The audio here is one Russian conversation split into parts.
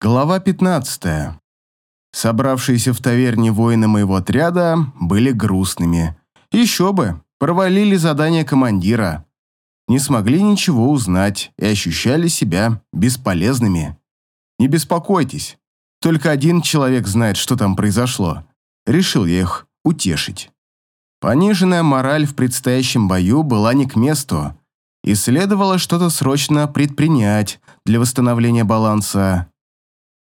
Глава 15. Собравшиеся в таверне воины моего отряда были грустными. Еще бы, провалили задание командира. Не смогли ничего узнать и ощущали себя бесполезными. Не беспокойтесь, только один человек знает, что там произошло. Решил я их утешить. Пониженная мораль в предстоящем бою была не к месту, и следовало что-то срочно предпринять для восстановления баланса.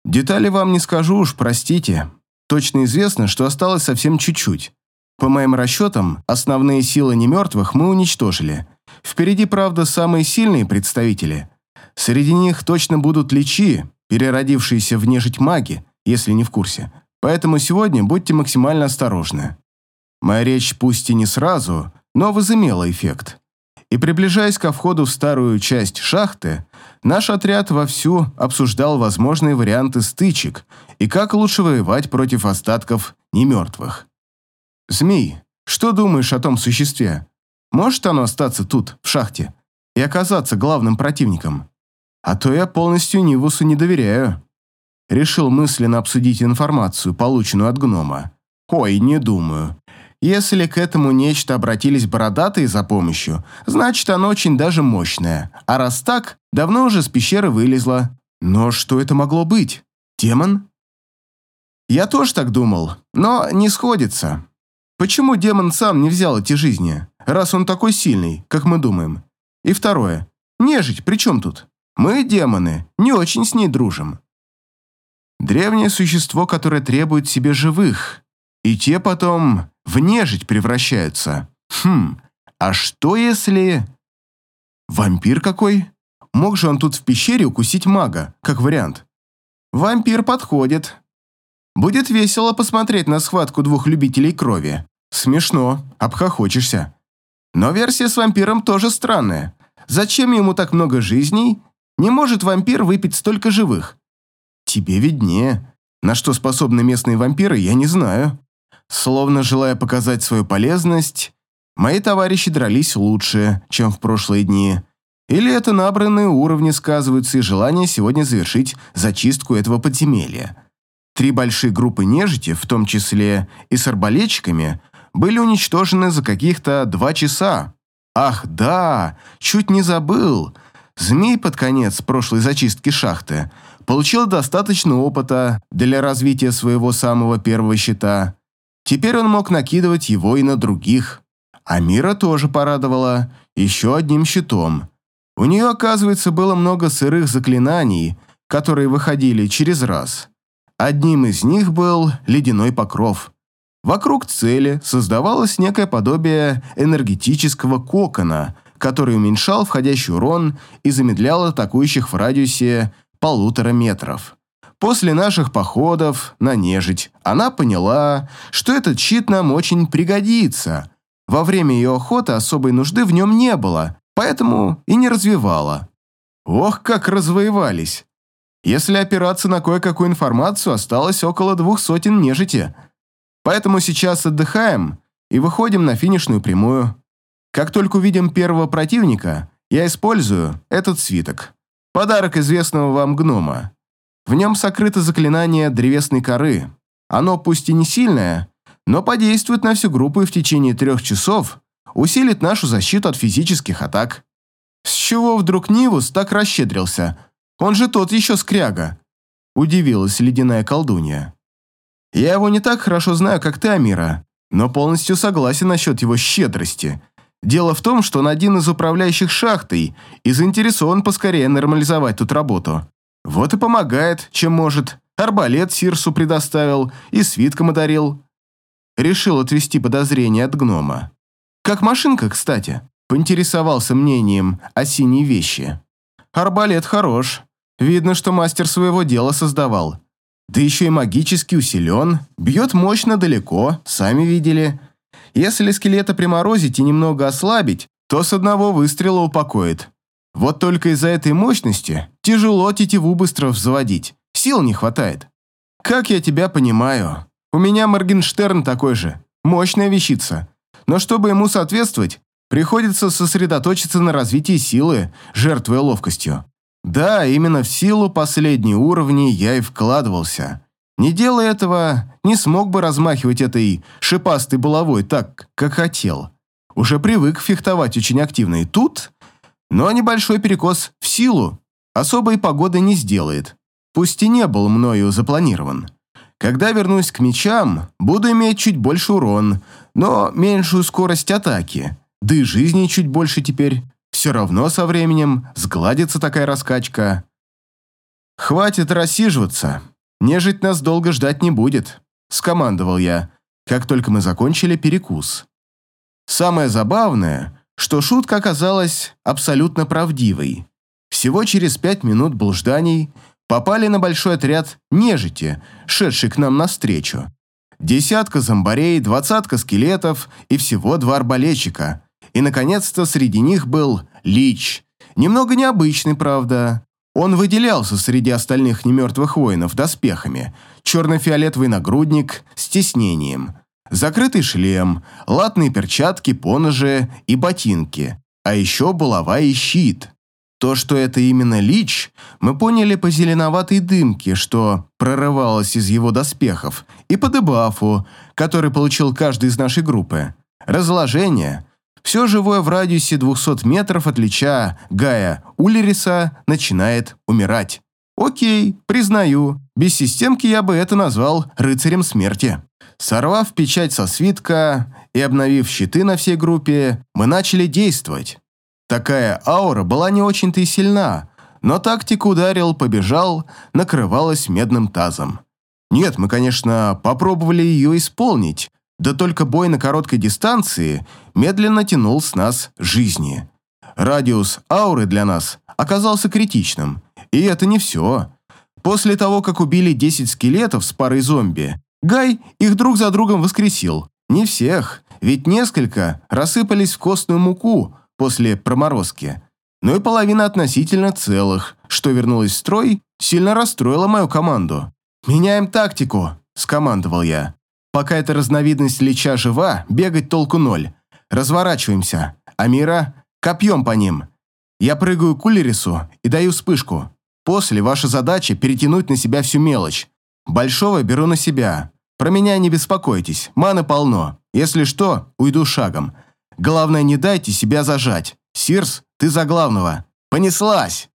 Детали вам не скажу уж, простите. Точно известно, что осталось совсем чуть-чуть. По моим расчетам, основные силы немертвых мы уничтожили. Впереди, правда, самые сильные представители. Среди них точно будут личи, переродившиеся в нежить маги, если не в курсе. Поэтому сегодня будьте максимально осторожны. Моя речь пусть и не сразу, но возымела эффект. И приближаясь ко входу в старую часть шахты, Наш отряд вовсю обсуждал возможные варианты стычек и как лучше воевать против остатков немертвых. «Змей, что думаешь о том существе? Может оно остаться тут, в шахте, и оказаться главным противником? А то я полностью Нивусу не доверяю». Решил мысленно обсудить информацию, полученную от гнома. «Ой, не думаю. Если к этому нечто обратились бородатые за помощью, значит оно очень даже мощное. А раз так, давно уже с пещеры вылезло. Но что это могло быть? Демон? Я тоже так думал, но не сходится. Почему демон сам не взял эти жизни, раз он такой сильный, как мы думаем? И второе. Нежить, при чем тут? Мы, демоны, не очень с ней дружим. Древнее существо, которое требует себе живых, и те потом в нежить превращаются. Хм, а что если... Вампир какой? Мог же он тут в пещере укусить мага, как вариант. Вампир подходит. Будет весело посмотреть на схватку двух любителей крови. Смешно, обхохочешься. Но версия с вампиром тоже странная. Зачем ему так много жизней? Не может вампир выпить столько живых? Тебе виднее. На что способны местные вампиры, я не знаю. Словно желая показать свою полезность, мои товарищи дрались лучше, чем в прошлые дни. Или это набранные уровни сказываются и желание сегодня завершить зачистку этого подземелья. Три большие группы нежити, в том числе и с арбалетчиками, были уничтожены за каких-то два часа. Ах, да, чуть не забыл. Змей под конец прошлой зачистки шахты получил достаточно опыта для развития своего самого первого щита. Теперь он мог накидывать его и на других. А Мира тоже порадовала еще одним щитом. У нее, оказывается, было много сырых заклинаний, которые выходили через раз. Одним из них был ледяной покров. Вокруг цели создавалось некое подобие энергетического кокона, который уменьшал входящий урон и замедлял атакующих в радиусе полутора метров. После наших походов на нежить она поняла, что этот щит нам очень пригодится. Во время ее охоты особой нужды в нем не было, поэтому и не развивала. Ох, как развоевались. Если опираться на кое-какую информацию, осталось около двух сотен нежити. Поэтому сейчас отдыхаем и выходим на финишную прямую. Как только увидим первого противника, я использую этот свиток. Подарок известного вам гнома. В нем сокрыто заклинание древесной коры. Оно пусть и не сильное, но подействует на всю группу и в течение трех часов усилит нашу защиту от физических атак. С чего вдруг Нивус так расщедрился? Он же тот еще скряга. Удивилась ледяная колдунья. Я его не так хорошо знаю, как ты, Амира, но полностью согласен насчет его щедрости. Дело в том, что он один из управляющих шахтой и заинтересован поскорее нормализовать тут работу. Вот и помогает, чем может. Арбалет Сирсу предоставил и свитком одарил. Решил отвести подозрения от гнома. Как машинка, кстати, поинтересовался мнением о синей вещи. Арбалет хорош. Видно, что мастер своего дела создавал. Да еще и магически усилен, бьет мощно далеко, сами видели. Если скелета приморозить и немного ослабить, то с одного выстрела упокоит. Вот только из-за этой мощности тяжело тетиву быстро взводить, сил не хватает. Как я тебя понимаю, у меня Моргенштерн такой же, мощная вещица. Но чтобы ему соответствовать, приходится сосредоточиться на развитии силы, жертвуя ловкостью. Да, именно в силу последней уровней я и вкладывался. Не делая этого, не смог бы размахивать этой шипастой булавой так, как хотел. Уже привык фехтовать очень активно и тут, но небольшой перекос в силу особой погоды не сделает, пусть и не был мною запланирован. Когда вернусь к мечам, буду иметь чуть больше урон, но меньшую скорость атаки, да и жизни чуть больше теперь. Все равно со временем сгладится такая раскачка. «Хватит рассиживаться. Нежить нас долго ждать не будет», — скомандовал я, как только мы закончили перекус. Самое забавное, что шутка оказалась абсолютно правдивой. Всего через пять минут блужданий попали на большой отряд нежити, шедший к нам навстречу. Десятка зомбарей, двадцатка скелетов и всего два арбалетчика. И, наконец-то, среди них был Лич. Немного необычный, правда. Он выделялся среди остальных немертвых воинов доспехами. Черно-фиолетовый нагрудник с тиснением. Закрытый шлем, латные перчатки, поножи и ботинки. А еще булава и щит. То, что это именно Лич, мы поняли по зеленоватой дымке, что прорывалась из его доспехов, и по дебафу, который получил каждый из нашей группы. Разложение. Все живое в радиусе 200 метров от Лича Гая Улериса начинает умирать. Окей, признаю, без системки я бы это назвал рыцарем смерти. Сорвав печать со свитка и обновив щиты на всей группе, мы начали действовать. Такая аура была не очень-то и сильна, но тактика ударил, побежал, накрывалась медным тазом. Нет, мы, конечно, попробовали ее исполнить, да только бой на короткой дистанции медленно тянул с нас жизни. Радиус ауры для нас оказался критичным. И это не все. После того, как убили 10 скелетов с парой зомби, Гай их друг за другом воскресил. Не всех, ведь несколько рассыпались в костную муку, после проморозки, но и половина относительно целых, что вернулась в строй, сильно расстроила мою команду. «Меняем тактику», – скомандовал я. «Пока эта разновидность лича жива, бегать толку ноль. Разворачиваемся. Амира, копьем по ним. Я прыгаю к Улерису и даю вспышку. После ваша задача перетянуть на себя всю мелочь. Большого беру на себя. Про меня не беспокойтесь, маны полно. Если что, уйду шагом. Главное, не дайте себя зажать. Сирс, ты за главного. Понеслась!»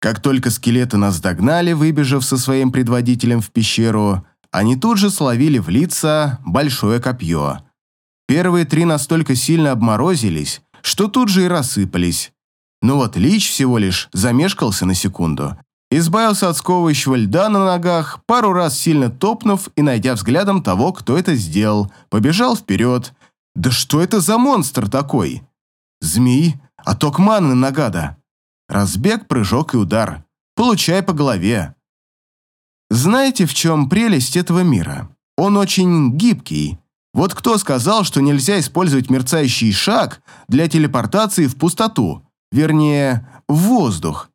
Как только скелеты нас догнали, выбежав со своим предводителем в пещеру, они тут же словили в лица большое копье. Первые три настолько сильно обморозились, что тут же и рассыпались. Но вот Лич всего лишь замешкался на секунду. Избавился от сковывающего льда на ногах, пару раз сильно топнув и, найдя взглядом того, кто это сделал, побежал вперед, да что это за монстр такой? Змей, а ток маны нагада. Разбег, прыжок и удар. Получай по голове. Знаете, в чем прелесть этого мира? Он очень гибкий. Вот кто сказал, что нельзя использовать мерцающий шаг для телепортации в пустоту, вернее, в воздух?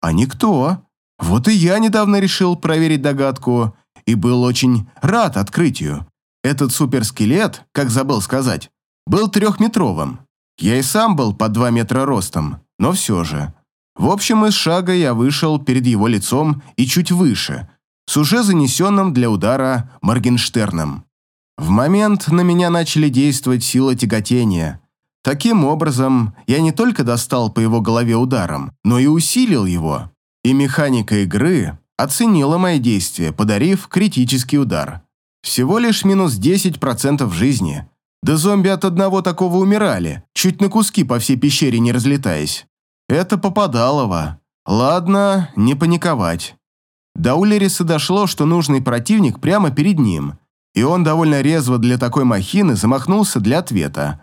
А никто. Вот и я недавно решил проверить догадку и был очень рад открытию. Этот суперскелет, как забыл сказать, был трехметровым. Я и сам был по два метра ростом, но все же. В общем, из шага я вышел перед его лицом и чуть выше, с уже занесенным для удара Моргенштерном. В момент на меня начали действовать силы тяготения. Таким образом, я не только достал по его голове ударом, но и усилил его. И механика игры оценила мои действия, подарив критический удар. Всего лишь минус 10% жизни. Да зомби от одного такого умирали, чуть на куски по всей пещере не разлетаясь. Это попадалово. Ладно, не паниковать. До Улериса дошло, что нужный противник прямо перед ним, и он довольно резво для такой махины замахнулся для ответа.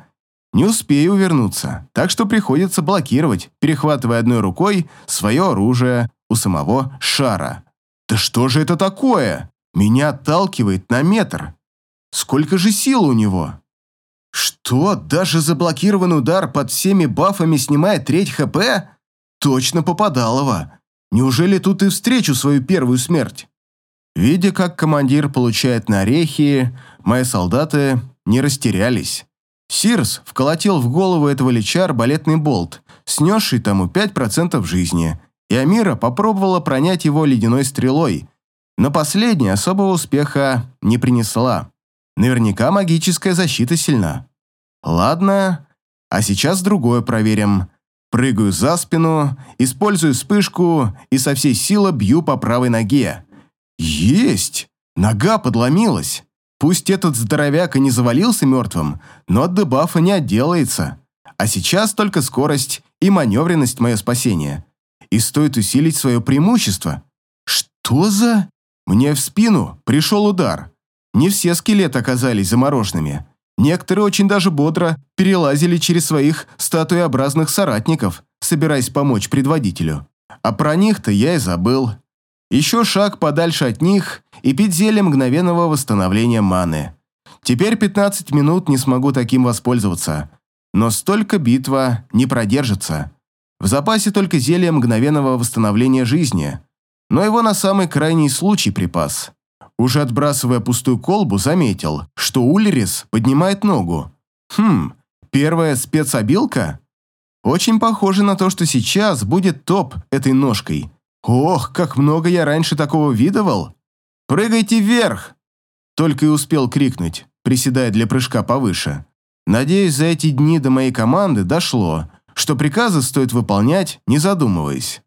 Не успею увернуться, так что приходится блокировать, перехватывая одной рукой свое оружие у самого шара. Да что же это такое? Меня отталкивает на метр. Сколько же сил у него? Что, даже заблокированный удар под всеми бафами снимает треть хп? Точно попадалово. Неужели тут и встречу свою первую смерть? Видя, как командир получает на орехи, мои солдаты не растерялись. Сирс вколотил в голову этого лича арбалетный болт, снесший тому 5% жизни, и Амира попробовала пронять его ледяной стрелой, но последняя особого успеха не принесла. Наверняка магическая защита сильна. Ладно, а сейчас другое проверим. Прыгаю за спину, использую вспышку и со всей силы бью по правой ноге. Есть! Нога подломилась. Пусть этот здоровяк и не завалился мертвым, но от дебафа не отделается. А сейчас только скорость и маневренность мое спасение. И стоит усилить свое преимущество. Что за... Мне в спину пришел удар. Не все скелеты оказались замороженными. Некоторые очень даже бодро перелазили через своих статуеобразных соратников, собираясь помочь предводителю. А про них-то я и забыл. Еще шаг подальше от них и пить зелье мгновенного восстановления маны. Теперь 15 минут не смогу таким воспользоваться. Но столько битва не продержится. В запасе только зелье мгновенного восстановления жизни, но его на самый крайний случай припас. Уже отбрасывая пустую колбу, заметил, что Ульрис поднимает ногу. Хм, первая спецобилка? Очень похоже на то, что сейчас будет топ этой ножкой. Ох, как много я раньше такого видывал. «Прыгайте вверх!» Только и успел крикнуть, приседая для прыжка повыше. Надеюсь, за эти дни до моей команды дошло, что приказы стоит выполнять, не задумываясь.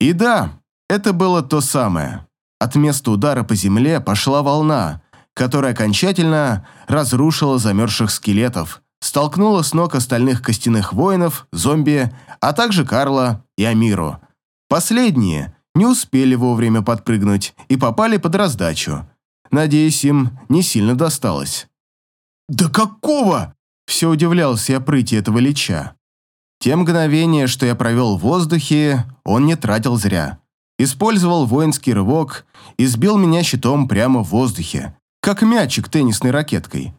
И да, это было то самое. От места удара по земле пошла волна, которая окончательно разрушила замерзших скелетов, столкнула с ног остальных костяных воинов, зомби, а также Карла и Амиру. Последние не успели вовремя подпрыгнуть и попали под раздачу. Надеюсь, им не сильно досталось. «Да какого?» Все удивлялся я прыти этого лича. Те мгновения, что я провел в воздухе, он не тратил зря. Использовал воинский рывок и сбил меня щитом прямо в воздухе, как мячик теннисной ракеткой.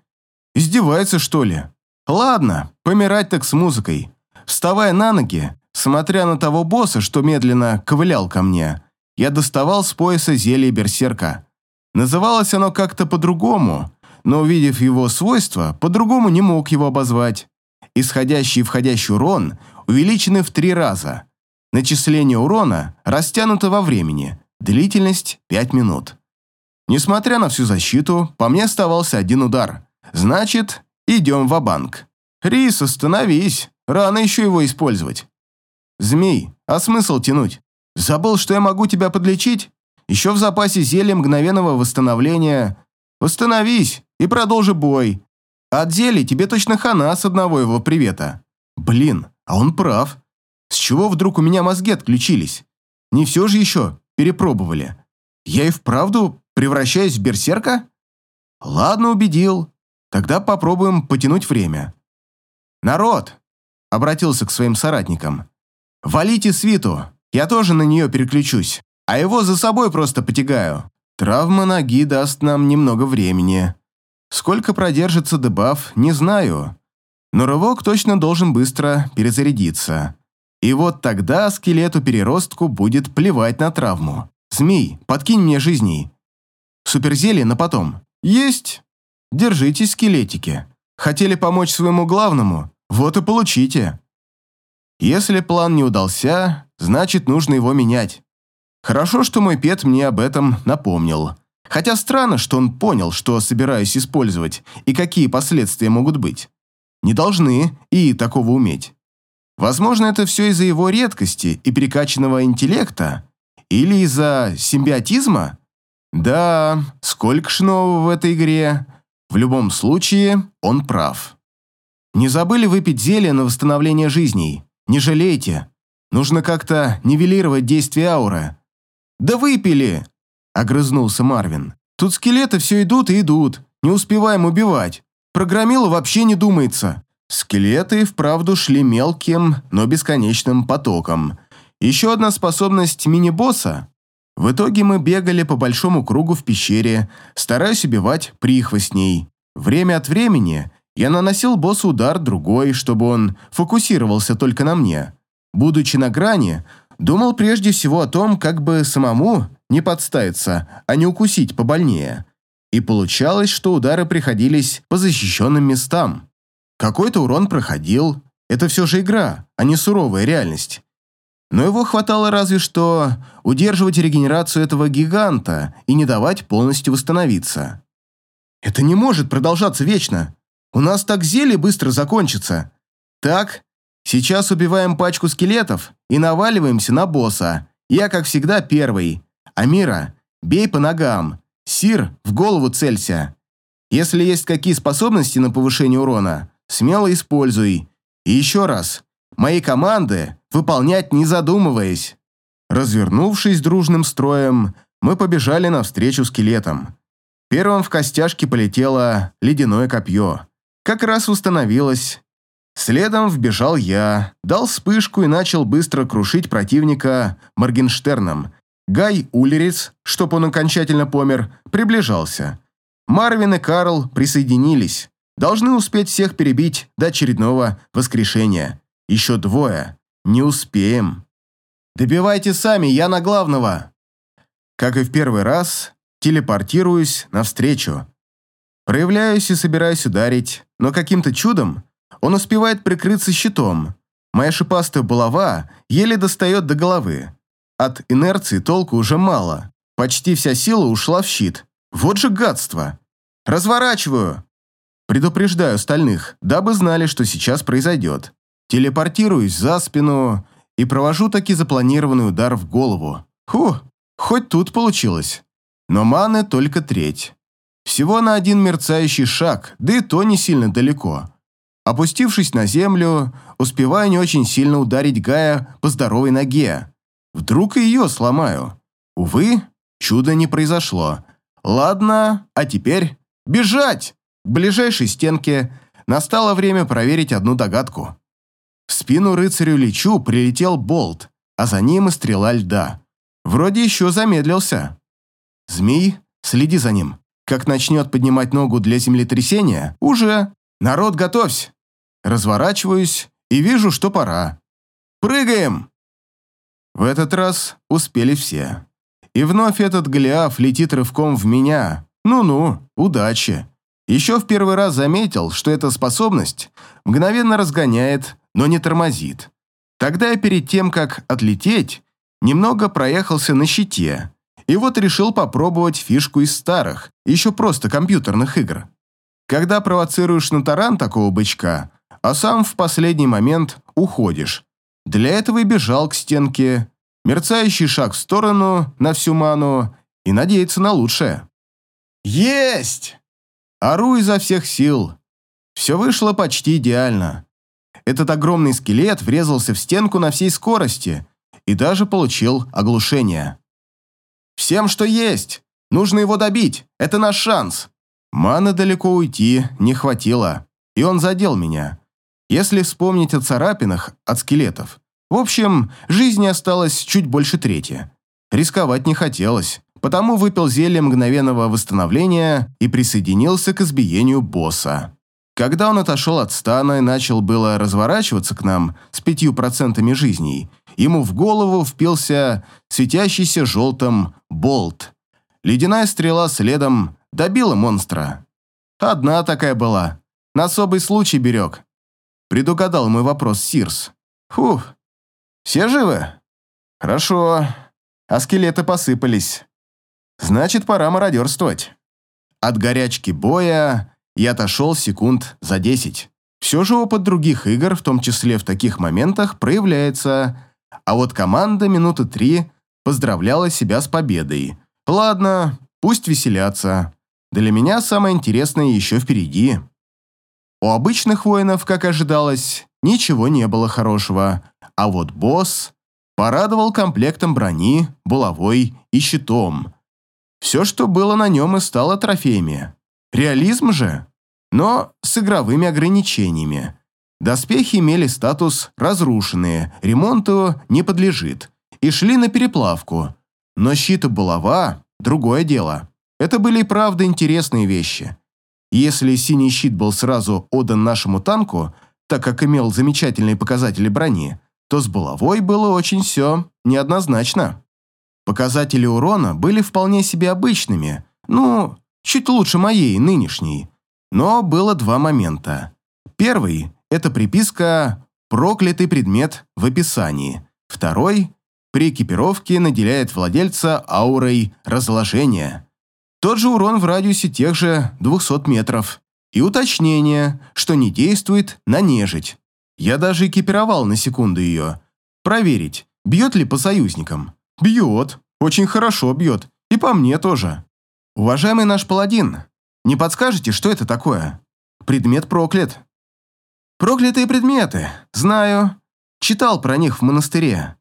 Издевается, что ли? Ладно, помирать так с музыкой. Вставая на ноги, смотря на того босса, что медленно ковылял ко мне, я доставал с пояса зелье берсерка. Называлось оно как-то по-другому, но увидев его свойства, по-другому не мог его обозвать. Исходящий и входящий урон увеличены в три раза. Начисление урона растянуто во времени, длительность 5 минут. Несмотря на всю защиту, по мне оставался один удар. Значит, идем в банк Рис, остановись, рано еще его использовать. Змей, а смысл тянуть? Забыл, что я могу тебя подлечить? Еще в запасе зелье мгновенного восстановления. Восстановись, и продолжи бой. От зелий тебе точно хана с одного его привета. Блин, а он прав. С чего вдруг у меня мозги отключились? Не все же еще перепробовали. Я и вправду превращаюсь в берсерка? Ладно, убедил. Тогда попробуем потянуть время. Народ, обратился к своим соратникам. Валите свиту, я тоже на нее переключусь, а его за собой просто потягаю. Травма ноги даст нам немного времени. Сколько продержится дебаф, не знаю. Но рывок точно должен быстро перезарядиться. И вот тогда скелету-переростку будет плевать на травму. Змей, подкинь мне жизней. Суперзелье на потом. Есть. Держитесь, скелетики. Хотели помочь своему главному? Вот и получите. Если план не удался, значит нужно его менять. Хорошо, что мой пет мне об этом напомнил. Хотя странно, что он понял, что собираюсь использовать и какие последствия могут быть. Не должны и такого уметь. Возможно, это все из-за его редкости и перекачанного интеллекта, или из-за симбиотизма. Да, сколько ж нового в этой игре. В любом случае, он прав. Не забыли выпить зелье на восстановление жизней. Не жалейте. Нужно как-то нивелировать действие ауры. «Да выпили!» – огрызнулся Марвин. «Тут скелеты все идут и идут. Не успеваем убивать. Программилу вообще не думается». Скелеты вправду шли мелким, но бесконечным потоком. Еще одна способность мини-босса. В итоге мы бегали по большому кругу в пещере, стараясь убивать прихвостней. Время от времени я наносил боссу удар другой, чтобы он фокусировался только на мне. Будучи на грани, Думал прежде всего о том, как бы самому не подставиться, а не укусить побольнее. И получалось, что удары приходились по защищенным местам. Какой-то урон проходил. Это все же игра, а не суровая реальность. но его хватало разве что удерживать регенерацию этого гиганта и не давать полностью восстановиться. «Это не может продолжаться вечно. У нас так зелье быстро закончится. Так, сейчас убиваем пачку скелетов и наваливаемся на босса. Я, как всегда, первый. Амира, бей по ногам. Сир, в голову целься. Если есть какие способности на повышение урона, смело используй. И еще раз, мои команды выполнять не задумываясь. Развернувшись дружным строем, мы побежали навстречу скелетам. Первым в костяшке полетело ледяное копье. Как раз установилось. Следом вбежал я, дал вспышку и начал быстро крушить противника Моргенштерном. Гай Уллерец, чтоб он окончательно помер, приближался. Марвин и Карл присоединились. Должны успеть всех перебить до очередного воскрешения. Еще двое. Не успеем. Добивайте сами, я на главного. Как и в первый раз, телепортируюсь навстречу. Проявляюсь и собираюсь ударить, но каким-то чудом он успевает прикрыться щитом. Моя шипастая булава еле достает до головы. От инерции толку уже мало. Почти вся сила ушла в щит. Вот же гадство. Разворачиваю. Предупреждаю остальных, дабы знали, что сейчас произойдет. Телепортируюсь за спину и провожу таки запланированный удар в голову. Ху, хоть тут получилось. Но маны только треть. Всего на один мерцающий шаг, да и то не сильно далеко. Опустившись на землю, успеваю не очень сильно ударить Гая по здоровой ноге. Вдруг и ее сломаю. Увы, чуда не произошло. Ладно, а теперь бежать! Ближайшей стенке настало время проверить одну догадку. В спину рыцарю лечу прилетел болт, а за ним и стрела льда. Вроде еще замедлился. Змей, следи за ним. Как начнет поднимать ногу для землетрясения, уже. Народ, готовься. Разворачиваюсь и вижу, что пора. Прыгаем! В этот раз успели все. И вновь этот Голиаф летит рывком в меня. Ну-ну, удачи. Еще в первый раз заметил, что эта способность мгновенно разгоняет, но не тормозит. Тогда я перед тем, как отлететь, немного проехался на щите. И вот решил попробовать фишку из старых, еще просто компьютерных игр. Когда провоцируешь на таран такого бычка, а сам в последний момент уходишь. Для этого и бежал к стенке, мерцающий шаг в сторону на всю ману и надеяться на лучшее. Есть! Ору изо всех сил. Все вышло почти идеально. Этот огромный скелет врезался в стенку на всей скорости и даже получил оглушение. «Всем, что есть! Нужно его добить! Это наш шанс!» Маны далеко уйти не хватило, и он задел меня. Если вспомнить о царапинах от скелетов, в общем, жизни осталось чуть больше трети. Рисковать не хотелось, потому выпил зелье мгновенного восстановления и присоединился к избиению босса. Когда он отошел от стана и начал было разворачиваться к нам с пятью процентами жизней, ему в голову впился светящийся желтым болт. Ледяная стрела следом добила монстра. Одна такая была. На особый случай берег. Предугадал мой вопрос Сирс. Фух, все живы? Хорошо. А скелеты посыпались. Значит, пора мародерствовать. От горячки боя я отошел секунд за десять. Все же опыт других игр, в том числе в таких моментах, проявляется. А вот команда минуты три поздравляла себя с победой. Ладно, пусть веселятся. Для меня самое интересное еще впереди. У обычных воинов, как ожидалось, ничего не было хорошего, а вот босс порадовал комплектом брони, булавой и щитом. Все, что было на нем, и стало трофеями. Реализм же, но с игровыми ограничениями. Доспехи имели статус «разрушенные», ремонту не подлежит, и шли на переплавку. Но щит и булава – другое дело. Это были и правда интересные вещи. Если синий щит был сразу отдан нашему танку, так как имел замечательные показатели брони, то с булавой было очень все неоднозначно. Показатели урона были вполне себе обычными, ну, чуть лучше моей, нынешней. Но было два момента. Первый – это приписка «проклятый предмет» в описании. Второй при экипировке наделяет владельца аурой разложения. Тот же урон в радиусе тех же 200 метров. И уточнение, что не действует на нежить. Я даже экипировал на секунду ее. Проверить, бьет ли по союзникам. Бьет. Очень хорошо бьет. И по мне тоже. Уважаемый наш паладин, не подскажете, что это такое? Предмет проклят. Проклятые предметы. Знаю. Читал про них в монастыре.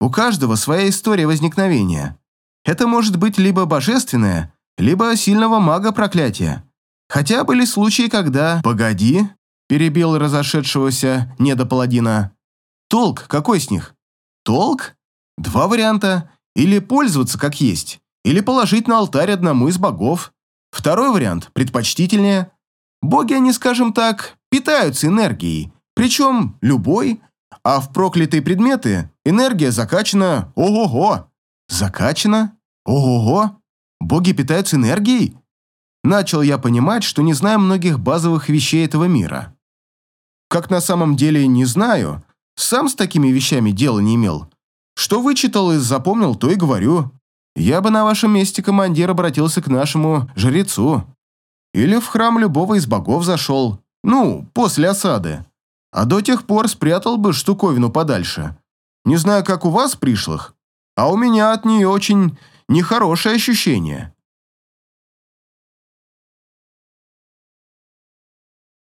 У каждого своя история возникновения. Это может быть либо божественное, либо сильного мага проклятия. Хотя были случаи, когда... Погоди, перебил разошедшегося недопаладина. Толк какой с них? Толк? Два варианта. Или пользоваться как есть, или положить на алтарь одному из богов. Второй вариант предпочтительнее. Боги, они, скажем так, питаются энергией, причем любой, а в проклятые предметы энергия закачана ого-го. Закачана? Ого-го? Боги питаются энергией? Начал я понимать, что не знаю многих базовых вещей этого мира. Как на самом деле не знаю, сам с такими вещами дела не имел. Что вычитал и запомнил, то и говорю. Я бы на вашем месте, командир, обратился к нашему жрецу. Или в храм любого из богов зашел. Ну, после осады. А до тех пор спрятал бы штуковину подальше. Не знаю, как у вас пришлых, а у меня от нее очень нехорошее ощущение.